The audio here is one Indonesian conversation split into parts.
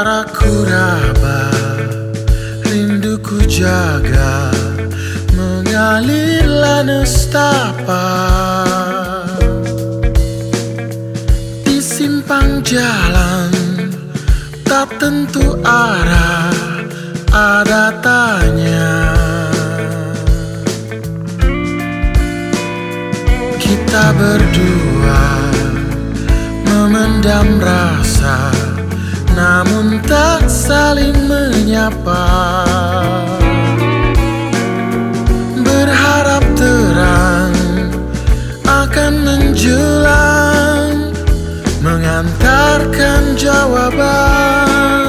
Caraku raba Rinduku jaga Mengalirlah nestapa. Di simpang jalan Tak tentu arah Ada tanya. Kita berdua Memendam rasa. Menyapa berharap terang akan menjelang mengantarkan jawaban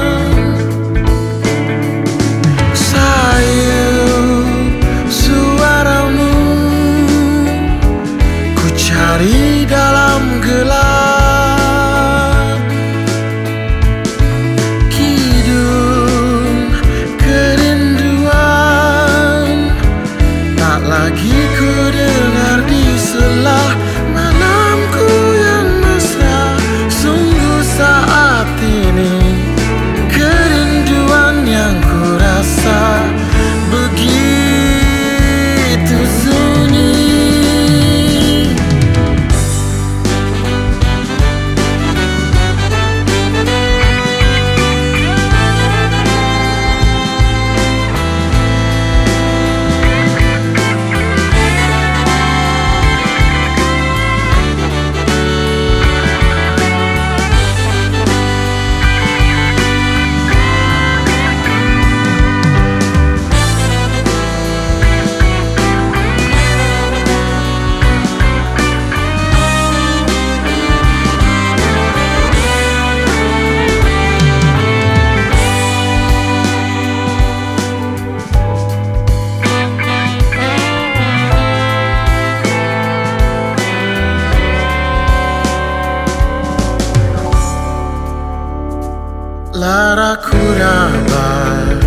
Laraku rabah,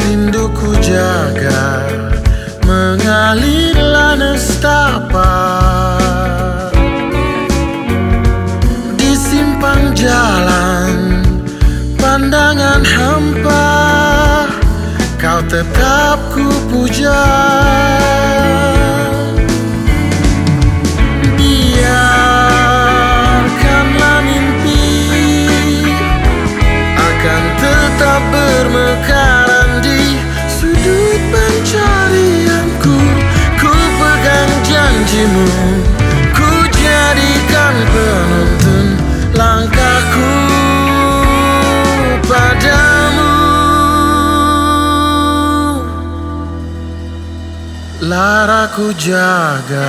rinduku jaga Mengalirlah nestapa Di simpang jalan, pandangan hampa Kau tetap ku puja Laraku jaga